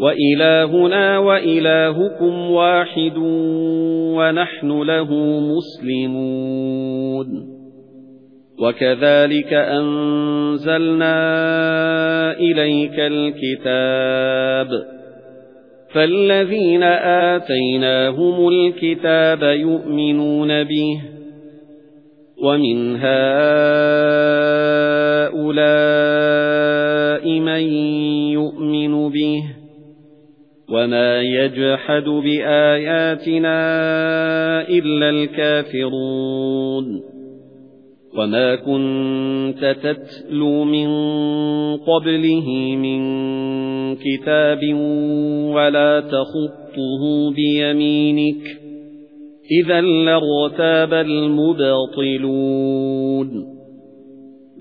وَإِلَٰهُنَا وَإِلَٰهُكُمْ وَاحِدٌ وَنَحْنُ لَهُ مُسْلِمُونَ. وَكَذَلِكَ أَنزَلْنَا إِلَيْكَ الْكِتَابَ. فَالَّذِينَ آتَيْنَاهُمُ الْكِتَابَ يُؤْمِنُونَ بِهِ. وَمِنْ هَؤُلَاءِ وَمَا يَجْحَدُ بِآيَاتِنَا إِلَّا الْكَافِرُونَ وَمَا كُنتَ تَتْلُو مِن قَبْلِهِ مِن كِتَابٍ وَلَا تَخُطُّهُ بِيَمِينِكَ إِذًا لَّارْتَابَ الْمُبْطِلُونَ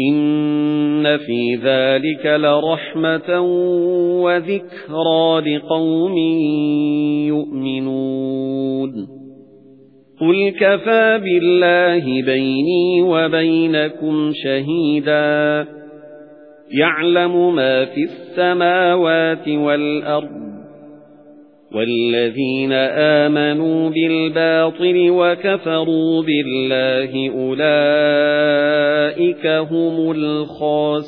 إِنَّ فِي ذَلِكَ لَرَحْمَةً وَذِكْرَى لِقَوْمٍ يُؤْمِنُونَ قُلْ كَفَى بِاللَّهِ بَيْنِي وَبَيْنَكُمْ شَهِيدًا يَعْلَمُ مَا فِي السَّمَاوَاتِ وَالْأَرْضِ وَالَّذِينَ آمَنُوا بِالْبَاطِلِ وَكَفَرُوا بِاللَّهِ أُولَئِكَ هُمُ الْخَاسِرُونَ